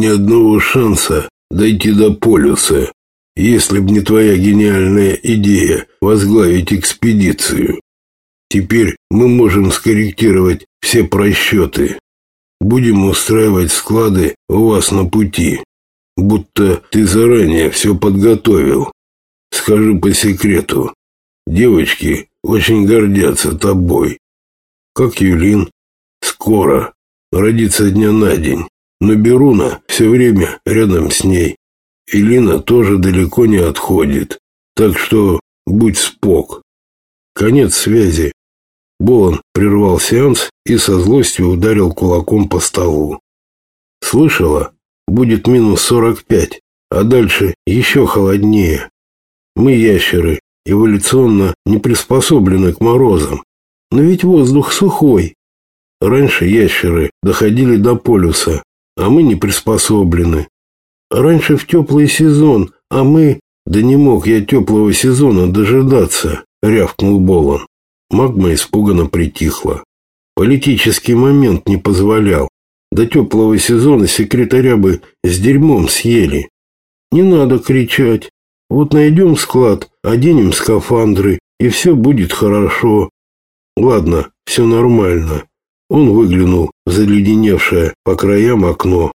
ни одного шанса дойти до полюса, если б не твоя гениальная идея возглавить экспедицию. Теперь мы можем скорректировать все просчеты. Будем устраивать склады у вас на пути, будто ты заранее все подготовил. Скажу по секрету, девочки очень гордятся тобой. Как Юлин, скоро, родится дня на день, но Беруна все время рядом с ней. Илина тоже далеко не отходит, так что будь спок. Конец связи. Болон прервал сеанс и со злостью ударил кулаком по столу. Слышала? Будет минус сорок пять, а дальше еще холоднее. Мы, ящеры, эволюционно не приспособлены к морозам. Но ведь воздух сухой. Раньше ящеры доходили до полюса, а мы не приспособлены. Раньше в теплый сезон, а мы... Да не мог я теплого сезона дожидаться, рявкнул Болон. Магма испуганно притихла. Политический момент не позволял. До теплого сезона секретаря бы с дерьмом съели. Не надо кричать. Вот найдем склад, оденем скафандры, и все будет хорошо. Ладно, все нормально. Он выглянул в заледеневшее по краям окно.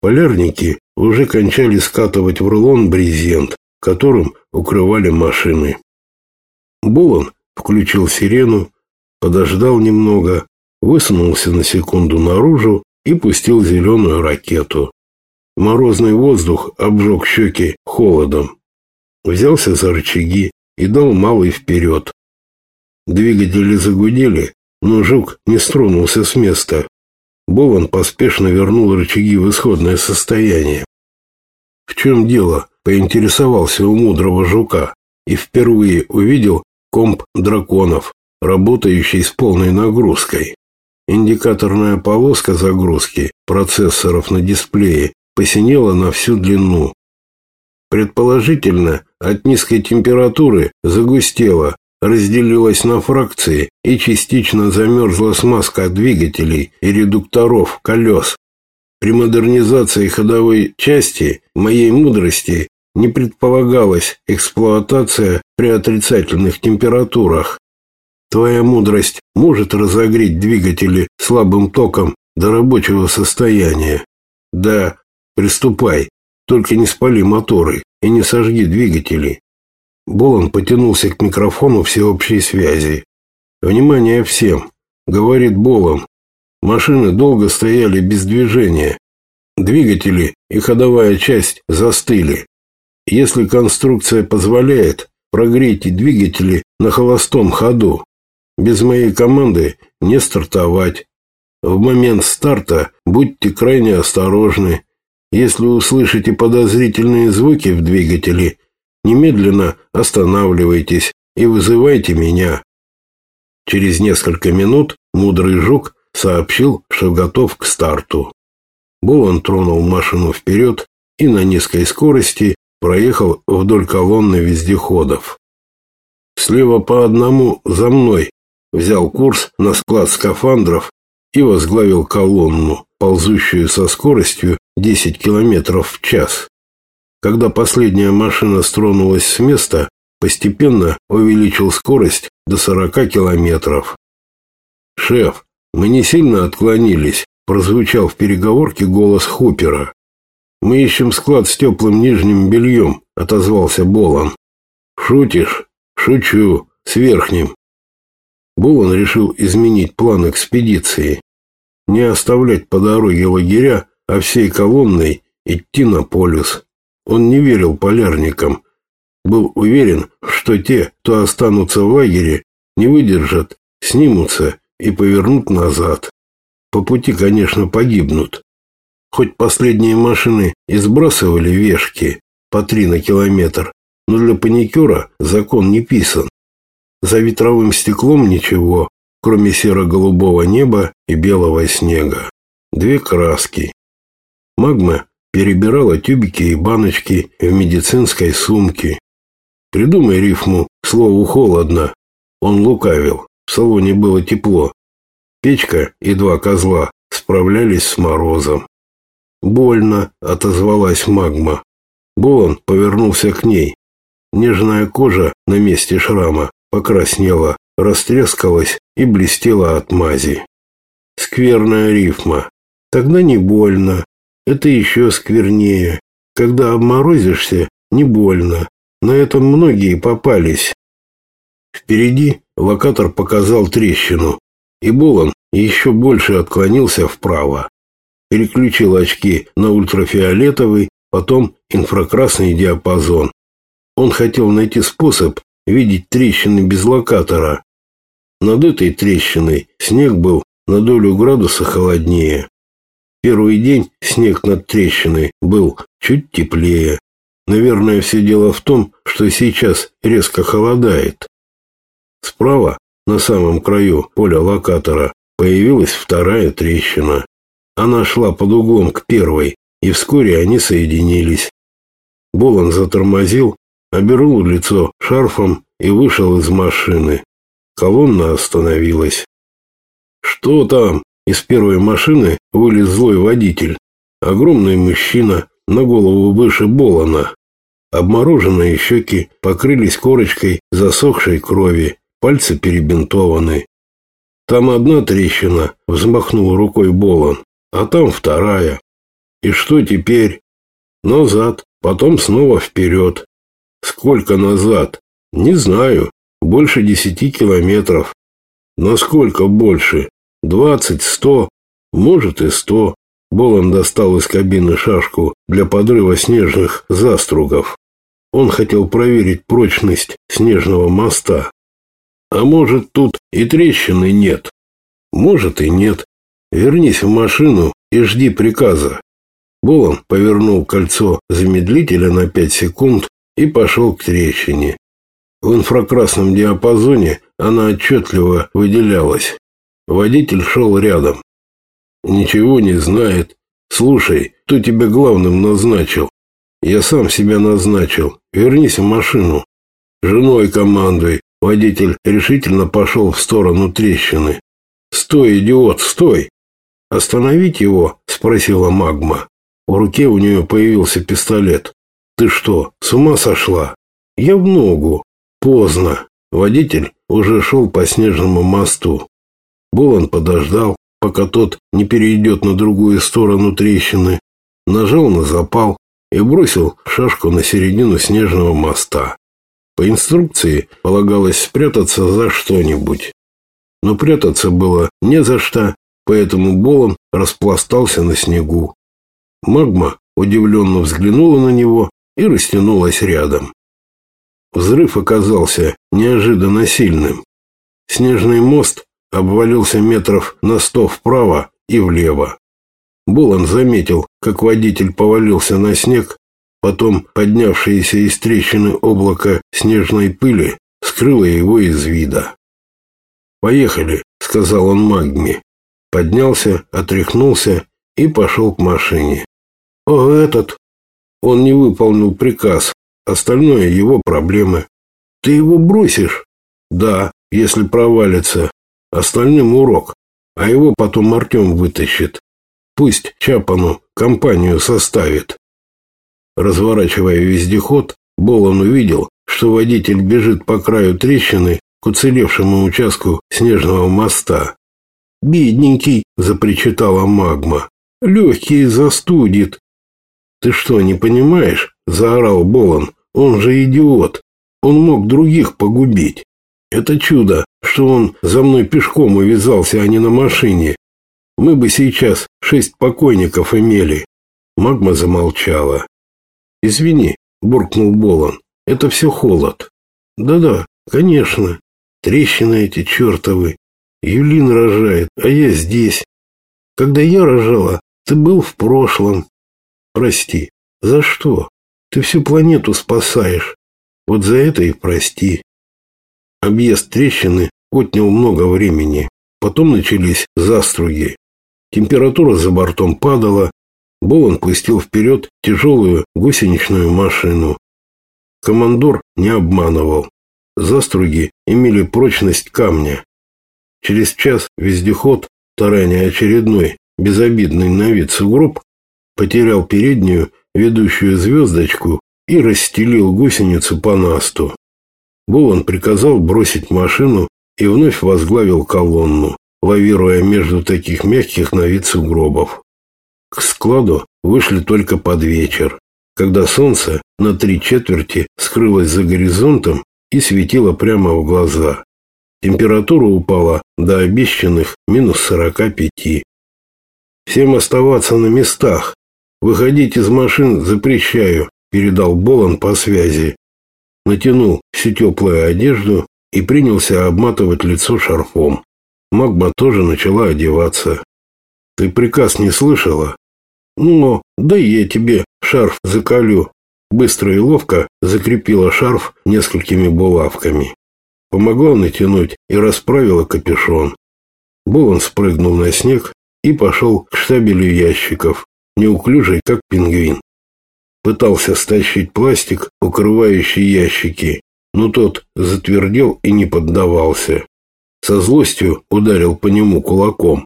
Полярники уже кончали скатывать в рулон брезент, которым укрывали машины. Булан включил сирену, подождал немного, высунулся на секунду наружу и пустил зеленую ракету. Морозный воздух обжег щеки холодом. Взялся за рычаги и дал малый вперед. Двигатели загудели, но жук не стронулся с места. Бован поспешно вернул рычаги в исходное состояние. В чем дело? Поинтересовался у мудрого жука и впервые увидел комп драконов, работающий с полной нагрузкой. Индикаторная полоска загрузки процессоров на дисплее посинела на всю длину. Предположительно, от низкой температуры загустела, разделилась на фракции и частично замерзла смазка двигателей и редукторов колес. При модернизации ходовой части моей мудрости не предполагалась эксплуатация при отрицательных температурах. Твоя мудрость может разогреть двигатели слабым током до рабочего состояния. Да, приступай, только не спали моторы и не сожги двигатели. Болон потянулся к микрофону всеобщей связи. «Внимание всем!» — говорит Болон. Машины долго стояли без движения. Двигатели и ходовая часть застыли. Если конструкция позволяет, прогрейте двигатели на холостом ходу. Без моей команды не стартовать. В момент старта будьте крайне осторожны. Если услышите подозрительные звуки в двигателе, немедленно останавливайтесь и вызывайте меня. Через несколько минут мудрый жук сообщил, что готов к старту. Болон тронул машину вперед и на низкой скорости проехал вдоль колонны вездеходов. Слева по одному за мной взял курс на склад скафандров и возглавил колонну, ползущую со скоростью 10 км в час. Когда последняя машина стронулась с места, постепенно увеличил скорость до 40 километров. «Шеф, мы не сильно отклонились», – прозвучал в переговорке голос Хупера. «Мы ищем склад с теплым нижним бельем», – отозвался Болан. «Шутишь?» «Шучу. С верхним». Болан решил изменить план экспедиции. Не оставлять по дороге лагеря, а всей колонной идти на полюс. Он не верил полярникам. Был уверен, что те, кто останутся в лагере, не выдержат, снимутся и повернут назад. По пути, конечно, погибнут. Хоть последние машины и сбрасывали вешки по три на километр, но для паникера закон не писан. За ветровым стеклом ничего, кроме серо-голубого неба и белого снега. Две краски. Магма перебирала тюбики и баночки в медицинской сумке. Придумай рифму к слову «холодно». Он лукавил. В салоне было тепло. Печка и два козла справлялись с морозом. «Больно», — отозвалась магма. Болон повернулся к ней. Нежная кожа на месте шрама покраснела, растрескалась и блестела от мази. Скверная рифма. Тогда не больно. Это еще сквернее. Когда обморозишься, не больно. На этом многие попались. Впереди локатор показал трещину, и Болон еще больше отклонился вправо. Переключил очки на ультрафиолетовый, потом инфракрасный диапазон. Он хотел найти способ видеть трещины без локатора. Над этой трещиной снег был на долю градуса холоднее. Первый день снег над трещиной был чуть теплее. Наверное, все дело в том, что сейчас резко холодает. Справа, на самом краю поля локатора, появилась вторая трещина. Она шла под углом к первой, и вскоре они соединились. Болон затормозил, обернул лицо шарфом и вышел из машины. Колонна остановилась. «Что там?» Из первой машины вылез злой водитель. Огромный мужчина, на голову выше Болона. Обмороженные щеки покрылись корочкой засохшей крови, пальцы перебинтованы. Там одна трещина, взмахнул рукой Болон, а там вторая. И что теперь? Назад, потом снова вперед. Сколько назад? Не знаю. Больше десяти километров. Насколько больше? Двадцать, сто, может и сто. Болон достал из кабины шашку для подрыва снежных застругов. Он хотел проверить прочность снежного моста. А может, тут и трещины нет? Может и нет. Вернись в машину и жди приказа. Болон повернул кольцо замедлителя на пять секунд и пошел к трещине. В инфракрасном диапазоне она отчетливо выделялась. Водитель шел рядом. Ничего не знает. Слушай, кто тебя главным назначил? Я сам себя назначил. Вернись в машину. Женой командуй. Водитель решительно пошел в сторону трещины. Стой, идиот, стой! Остановить его? Спросила магма. В руке у нее появился пистолет. Ты что, с ума сошла? Я в ногу. Поздно. Водитель уже шел по снежному мосту. Болон подождал, пока тот не перейдет на другую сторону трещины, нажал на запал и бросил шашку на середину снежного моста. По инструкции полагалось спрятаться за что-нибудь. Но прятаться было не за что, поэтому Болон распластался на снегу. Магма удивленно взглянула на него и растянулась рядом. Взрыв оказался неожиданно сильным. Снежный мост обвалился метров на сто вправо и влево. Булан заметил, как водитель повалился на снег, потом поднявшееся из трещины облако снежной пыли скрыло его из вида. «Поехали», — сказал он Магме. Поднялся, отряхнулся и пошел к машине. «О, этот!» Он не выполнил приказ, остальное его проблемы. «Ты его бросишь?» «Да, если провалится. Остальным урок, а его потом Артем вытащит. Пусть Чапану компанию составит. Разворачивая вездеход, Болон увидел, что водитель бежит по краю трещины к уцелевшему участку снежного моста. «Бедненький!» – запричитала магма. «Легкий застудит!» «Ты что, не понимаешь?» – заорал Болон. «Он же идиот! Он мог других погубить!» Это чудо, что он за мной пешком увязался, а не на машине. Мы бы сейчас шесть покойников имели. Магма замолчала. Извини, буркнул Болон. Это все холод. Да-да, конечно. Трещины эти чертовы. Юлин рожает, а я здесь. Когда я рожала, ты был в прошлом. Прости. За что? Ты всю планету спасаешь. Вот за это и прости. Объезд трещины отнял много времени. Потом начались заструги. Температура за бортом падала. Болон пустил вперед тяжелую гусеничную машину. Командор не обманывал. Заструги имели прочность камня. Через час вездеход, тараня очередной, безобидный на вид сугроб, потерял переднюю ведущую звездочку и расстелил гусеницу по насту. Булан приказал бросить машину и вновь возглавил колонну, лавируя между таких мягких на вид сугробов. К складу вышли только под вечер, когда солнце на три четверти скрылось за горизонтом и светило прямо в глаза. Температура упала до обещанных минус сорока пяти. «Всем оставаться на местах. Выходить из машин запрещаю», – передал Болан по связи. Натянул всю теплую одежду и принялся обматывать лицо шарфом. Магма тоже начала одеваться. «Ты приказ не слышала?» «Ну, да я тебе шарф заколю». Быстро и ловко закрепила шарф несколькими булавками. Помогла натянуть и расправила капюшон. Болон спрыгнул на снег и пошел к штабелю ящиков, неуклюжий, как пингвин. Пытался стащить пластик, укрывающий ящики, но тот затвердел и не поддавался. Со злостью ударил по нему кулаком.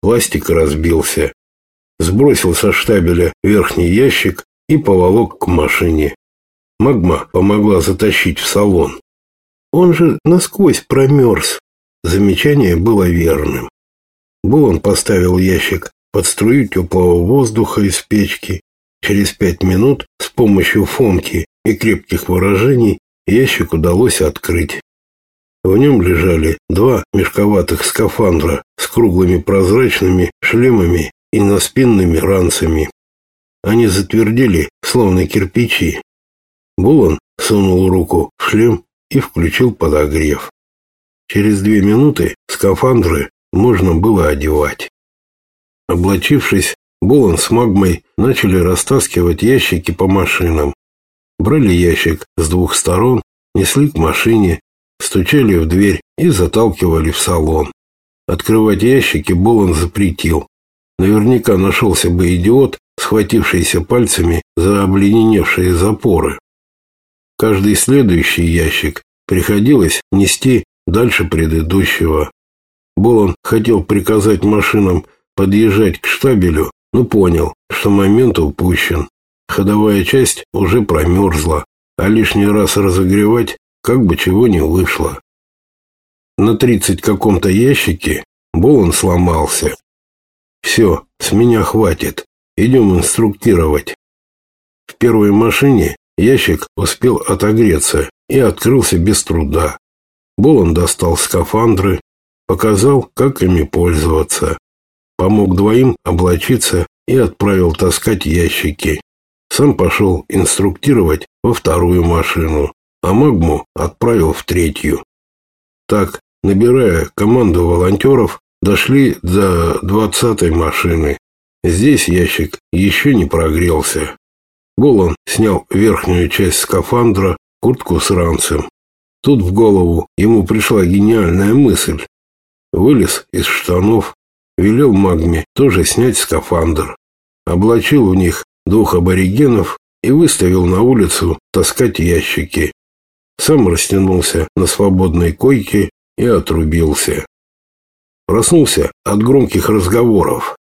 Пластик разбился. Сбросил со штабеля верхний ящик и поволок к машине. Магма помогла затащить в салон. Он же насквозь промерз. Замечание было верным. Булан поставил ящик под струю теплого воздуха из печки. Через пять минут с помощью фомки и крепких выражений ящик удалось открыть. В нем лежали два мешковатых скафандра с круглыми прозрачными шлемами и наспинными ранцами. Они затвердели, словно кирпичи. Булан сунул руку в шлем и включил подогрев. Через две минуты скафандры можно было одевать. Облачившись, Болон с Магмой начали растаскивать ящики по машинам. Брали ящик с двух сторон, несли к машине, стучали в дверь и заталкивали в салон. Открывать ящики Болон запретил. Наверняка нашелся бы идиот, схватившийся пальцами за обледеневшие запоры. Каждый следующий ящик приходилось нести дальше предыдущего. Болон хотел приказать машинам подъезжать к штабелю, но понял, что момент упущен. Ходовая часть уже промерзла, а лишний раз разогревать как бы чего не вышло. На тридцать каком-то ящике Болон сломался. «Все, с меня хватит. Идем инструктировать». В первой машине Ящик успел отогреться и открылся без труда. Болон достал скафандры, показал, как ими пользоваться. Помог двоим облачиться и отправил таскать ящики. Сам пошел инструктировать во вторую машину, а Магму отправил в третью. Так, набирая команду волонтеров, дошли до двадцатой машины. Здесь ящик еще не прогрелся. Голан снял верхнюю часть скафандра, куртку с ранцем. Тут в голову ему пришла гениальная мысль. Вылез из штанов, велел магме тоже снять скафандр. Облачил в них двух аборигенов и выставил на улицу таскать ящики. Сам растянулся на свободной койке и отрубился. Проснулся от громких разговоров.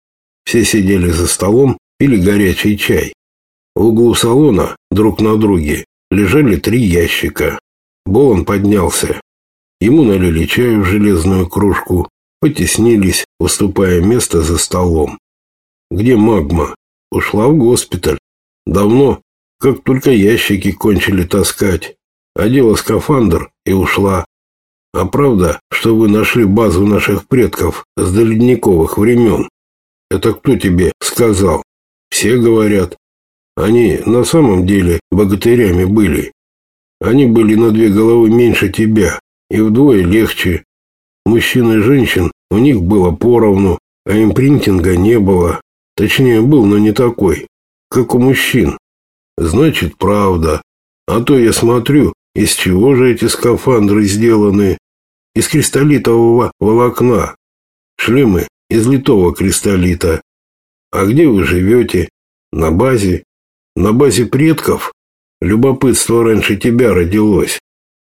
Все сидели за столом, пили горячий чай. В углу салона друг на друге лежали три ящика. Болон поднялся. Ему налили чаю в железную кружку, потеснились, уступая место за столом. Где магма? Ушла в госпиталь. Давно, как только ящики кончили таскать. Одела скафандр и ушла. А правда, что вы нашли базу наших предков с доледниковых времен? Это кто тебе сказал? Все говорят, они на самом деле богатырями были. Они были на две головы меньше тебя и вдвое легче. Мужчин и женщин у них было поровну, а импринтинга не было. Точнее, был, но не такой, как у мужчин. Значит, правда. А то я смотрю, из чего же эти скафандры сделаны? Из кристаллитового волокна. Шлемы из литого кристаллита. А где вы живете? На базе на базе предков любопытство раньше тебя родилось.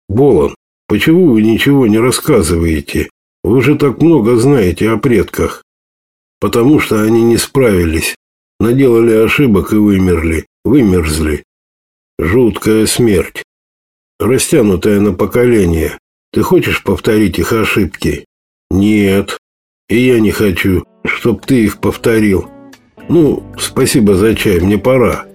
Болон, почему вы ничего не рассказываете? Вы же так много знаете о предках. Потому что они не справились. Наделали ошибок и вымерли, вымерзли. Жуткая смерть. Растянутая на поколение. Ты хочешь повторить их ошибки? Нет. И я не хочу, чтоб ты их повторил. Ну, спасибо за чай, мне пора.